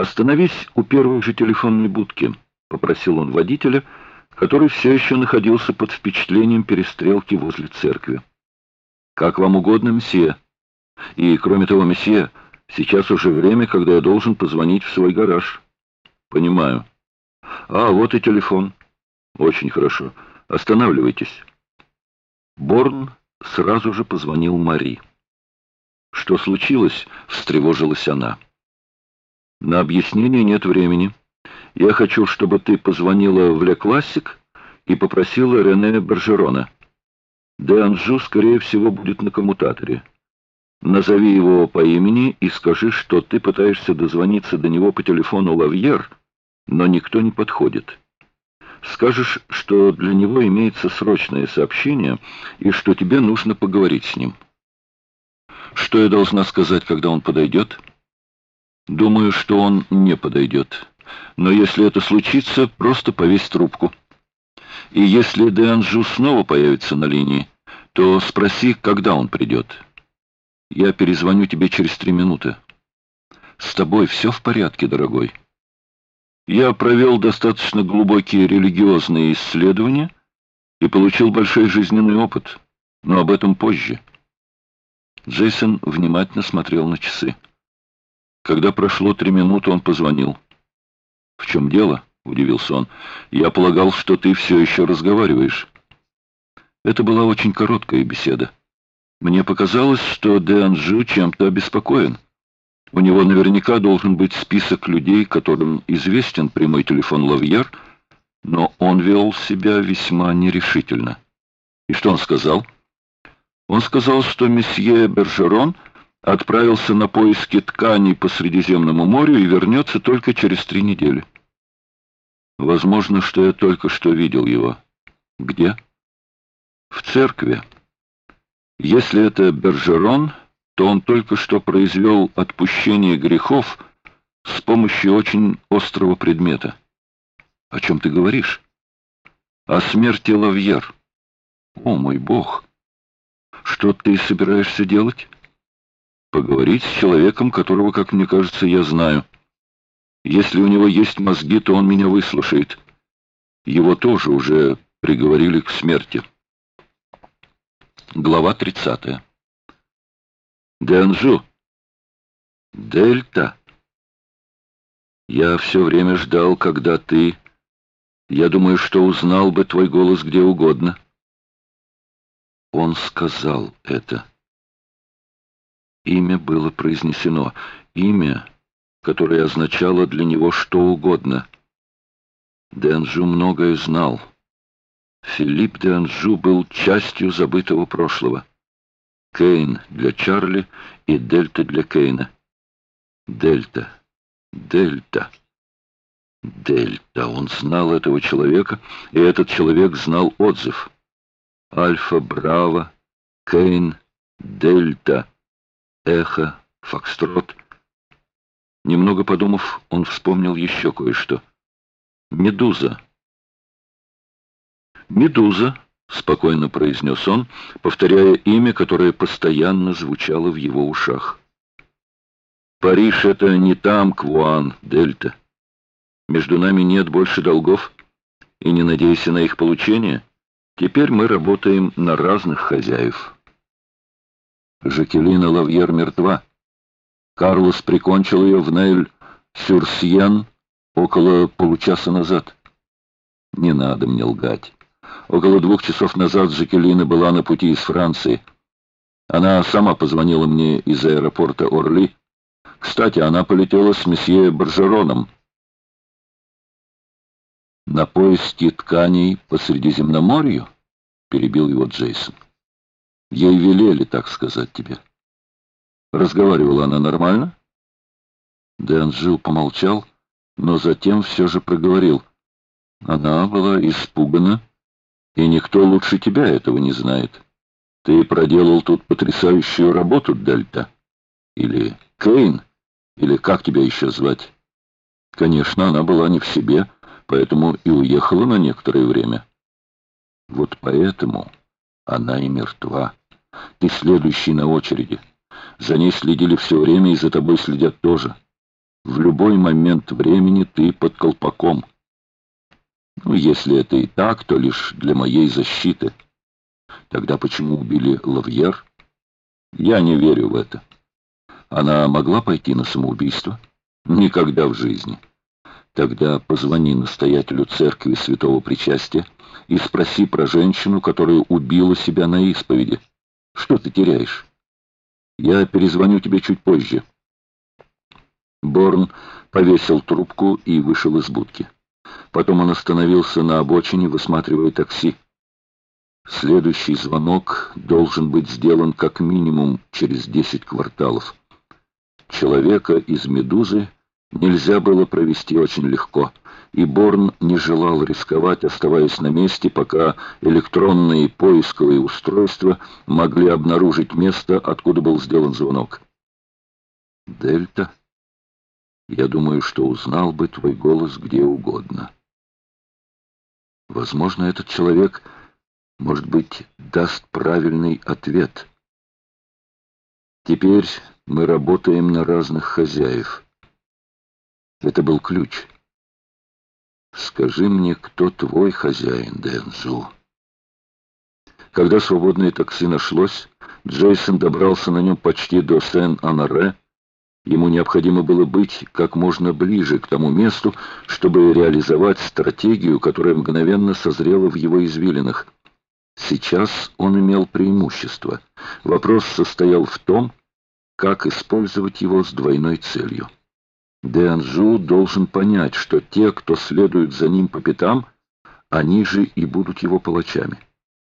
«Остановись у первой же телефонной будки», — попросил он водителя, который все еще находился под впечатлением перестрелки возле церкви. «Как вам угодно, месье. И, кроме того, месье, сейчас уже время, когда я должен позвонить в свой гараж». «Понимаю. А, вот и телефон. Очень хорошо. Останавливайтесь». Борн сразу же позвонил Мари. «Что случилось?» — встревожилась она. «На объяснение нет времени. Я хочу, чтобы ты позвонила в Ле Классик и попросила Рене Бержерона. Де Анжу, скорее всего, будет на коммутаторе. Назови его по имени и скажи, что ты пытаешься дозвониться до него по телефону Лавьер, но никто не подходит. Скажешь, что для него имеется срочное сообщение и что тебе нужно поговорить с ним». Что я должна сказать, когда он подойдет? Думаю, что он не подойдет. Но если это случится, просто повесь трубку. И если Деанжу снова появится на линии, то спроси, когда он придет. Я перезвоню тебе через три минуты. С тобой все в порядке, дорогой? Я провел достаточно глубокие религиозные исследования и получил большой жизненный опыт, но об этом позже. Джейсон внимательно смотрел на часы. Когда прошло три минуты, он позвонил. «В чем дело?» — удивился он. «Я полагал, что ты все еще разговариваешь». Это была очень короткая беседа. Мне показалось, что Де Анжу чем-то обеспокоен. У него наверняка должен быть список людей, которым известен прямой телефон Лавьер, но он вел себя весьма нерешительно. И что он сказал?» Он сказал, что месье Бержерон отправился на поиски тканей по Средиземному морю и вернется только через три недели. Возможно, что я только что видел его. Где? В церкви. Если это Бержерон, то он только что произвел отпущение грехов с помощью очень острого предмета. О чем ты говоришь? О смерти Лавьер. О, мой бог! Что ты собираешься делать? Поговорить с человеком, которого, как мне кажется, я знаю. Если у него есть мозги, то он меня выслушает. Его тоже уже приговорили к смерти. Глава 30. Денжу. Дельта. Я все время ждал, когда ты... Я думаю, что узнал бы твой голос где угодно. Он сказал это. Имя было произнесено. Имя, которое означало для него что угодно. Денжу многое знал. Филипп Денжу был частью забытого прошлого. Кейн для Чарли и Дельта для Кейна. Дельта. Дельта. Дельта. Он знал этого человека, и этот человек знал отзыв. Альфа, Браво, Кейн, Дельта, Эхо, Фокстрот. Немного подумав, он вспомнил еще кое-что. «Медуза». «Медуза», — спокойно произнес он, повторяя имя, которое постоянно звучало в его ушах. «Париж — это не там, Квуан, Дельта. Между нами нет больше долгов, и не надейся на их получение». Теперь мы работаем на разных хозяев. Жакелина Лавьер мертва. Карлос прикончил ее в Нейль-Сюрсьен около получаса назад. Не надо мне лгать. Около двух часов назад Жакелина была на пути из Франции. Она сама позвонила мне из аэропорта Орли. Кстати, она полетела с месье Баржероном на поиски тканей по Средиземноморью?» — перебил его Джейсон. «Ей велели, так сказать тебе». Разговаривала она нормально? Дэн Джилл помолчал, но затем все же проговорил. Она была испугана, и никто лучше тебя этого не знает. Ты проделал тут потрясающую работу, Дельта. Или Кейн, или как тебя еще звать? Конечно, она была не в себе, — поэтому и уехала на некоторое время. Вот поэтому она и мертва. Ты следующий на очереди. За ней следили все время и за тобой следят тоже. В любой момент времени ты под колпаком. Ну, если это и так, то лишь для моей защиты. Тогда почему убили Лавьер? Я не верю в это. Она могла пойти на самоубийство? Никогда в жизни. Тогда позвони настоятелю церкви святого причастия и спроси про женщину, которая убила себя на исповеди. Что ты теряешь? Я перезвоню тебе чуть позже. Борн повесил трубку и вышел из будки. Потом он остановился на обочине, высматривая такси. Следующий звонок должен быть сделан как минимум через десять кварталов. Человека из «Медузы» нельзя было провести очень легко, и Борн не желал рисковать, оставаясь на месте, пока электронные поисковые устройства могли обнаружить место, откуда был сделан звонок. «Дельта?» Я думаю, что узнал бы твой голос где угодно. Возможно, этот человек, может быть, даст правильный ответ. Теперь мы работаем на разных хозяев. Это был ключ. Скажи мне, кто твой хозяин, Дэнзу? Когда свободное такси нашлось, Джейсон добрался на нем почти до Сен-Анаре, Ему необходимо было быть как можно ближе к тому месту, чтобы реализовать стратегию, которая мгновенно созрела в его извилинах. Сейчас он имел преимущество. Вопрос состоял в том, как использовать его с двойной целью. Деанжу должен понять, что те, кто следует за ним по пятам, они же и будут его палачами.